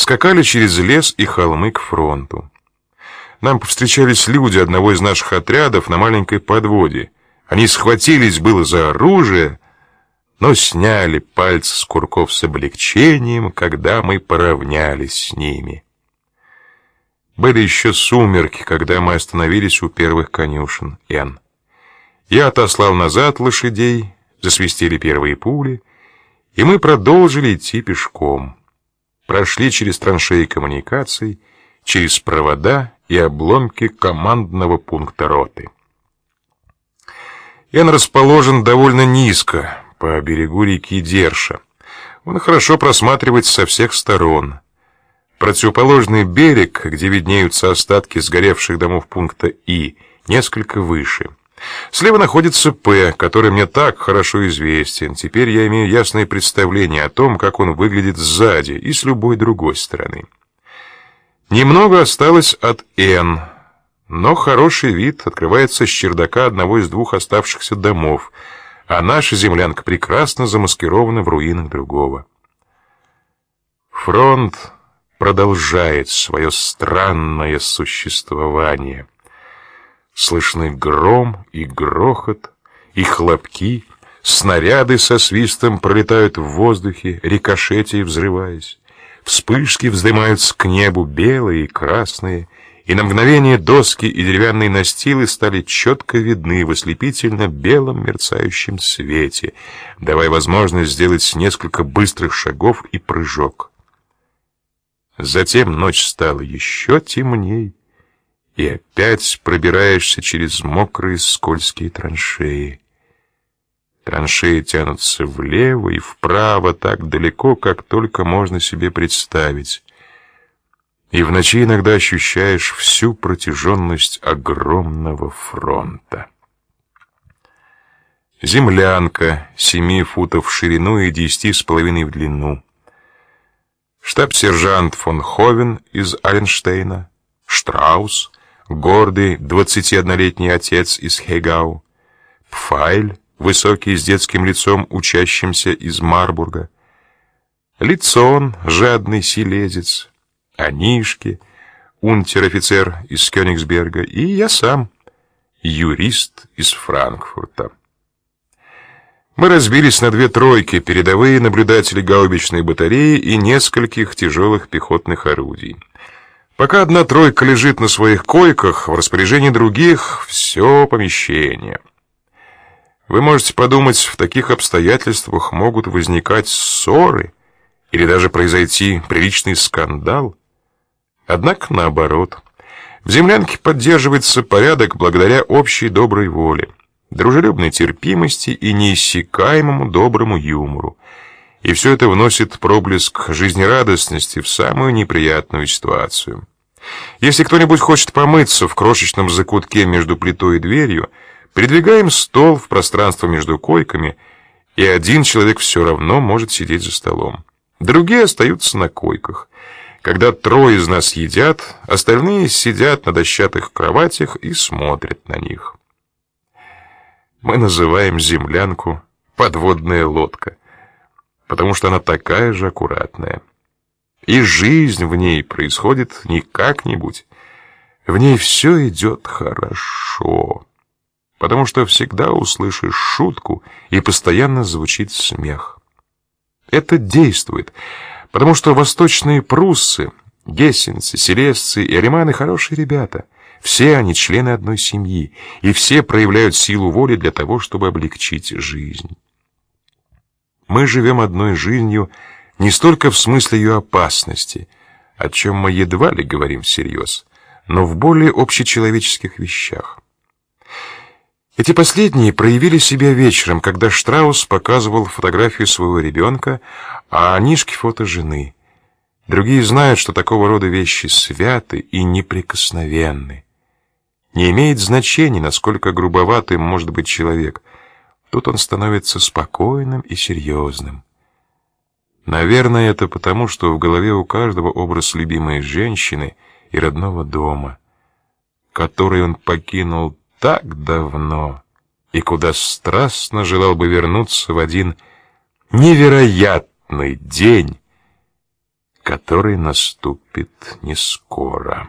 скакали через лес и холмы к фронту. Нам повстречались люди одного из наших отрядов на маленькой подводе. Они схватились было за оружие, но сняли пальцы с курков с облегчением, когда мы поравнялись с ними. Были еще сумерки, когда мы остановились у первых конюшен Н. Я отослал назад лошадей, засвистели первые пули, и мы продолжили идти пешком. Прошли через траншеи коммуникаций, через провода и обломки командного пункта роты. Н расположен довольно низко, по берегу реки Дерша. Он хорошо просматривается со всех сторон. Противоположный берег, где виднеются остатки сгоревших домов пункта И, несколько выше. Слева находится П, который мне так хорошо известен. Теперь я имею ясное представление о том, как он выглядит сзади и с любой другой стороны. Немного осталось от Н, но хороший вид открывается с чердака одного из двух оставшихся домов, а наша землянка прекрасно замаскирована в руинах другого. Фронт продолжает свое странное существование. Слышны гром и грохот, и хлопки, снаряды со свистом пролетают в воздухе, рикошетя взрываясь. Вспышки вздымаются к небу белые и красные, и на мгновение доски и деревянные настилы стали четко видны в ослепительно белом мерцающем свете, давая возможность сделать несколько быстрых шагов и прыжок. Затем ночь стала еще темней, и опять пробираешься через мокрые скользкие траншеи. Траншеи тянутся влево и вправо так далеко, как только можно себе представить. И в ночи иногда ощущаешь всю протяженность огромного фронта. Землянка семи футов в ширину и десяти с половиной в длину штаб-сержант фон Ховен из Аленштейна, Штраус, гордый 21-летний отец из Хейгау, Пфайль, высокий с детским лицом учащимся из Марбурга, Лицон, жадный силезец, Анишки, унтер-офицер из Кёнигсберга и я сам, юрист из Франкфурта. Мы разбились на две тройки, передовые наблюдатели гаубичной батареи и нескольких тяжелых пехотных орудий. Пока одна тройка лежит на своих койках, в распоряжении других все помещение. Вы можете подумать, в таких обстоятельствах могут возникать ссоры или даже произойти приличный скандал. Однако наоборот. В землянке поддерживается порядок благодаря общей доброй воле дружелюбной терпимости и неиссякаемому доброму юмору. И все это вносит проблеск жизнерадостности в самую неприятную ситуацию. Если кто-нибудь хочет помыться в крошечном закутке между плитой и дверью, придвигаем стол в пространство между койками, и один человек все равно может сидеть за столом. Другие остаются на койках. Когда трое из нас едят, остальные сидят на дощатых кроватях и смотрят на них. Мы называем землянку подводная лодка, потому что она такая же аккуратная. И жизнь в ней происходит не как-нибудь. В ней все идет хорошо, потому что всегда услышишь шутку и постоянно звучит смех. Это действует, потому что восточные пруссы, гессенцы, селесцы и алеманы хорошие ребята — все они члены одной семьи, и все проявляют силу воли для того, чтобы облегчить жизнь. Мы живем одной жизнью не столько в смысле ее опасности, о чем мы едва ли говорим всерьез, но в более общечеловеческих вещах. Эти последние проявили себя вечером, когда Штраус показывал фотографию своего ребенка, а Анишке фото жены. Другие знают, что такого рода вещи святы и неприкосновенны. Не имеет значения, насколько грубоватым может быть человек. Тут он становится спокойным и серьезным. Наверное, это потому, что в голове у каждого образ любимой женщины и родного дома, который он покинул так давно и куда страстно желал бы вернуться в один невероятный день, который наступит не скоро.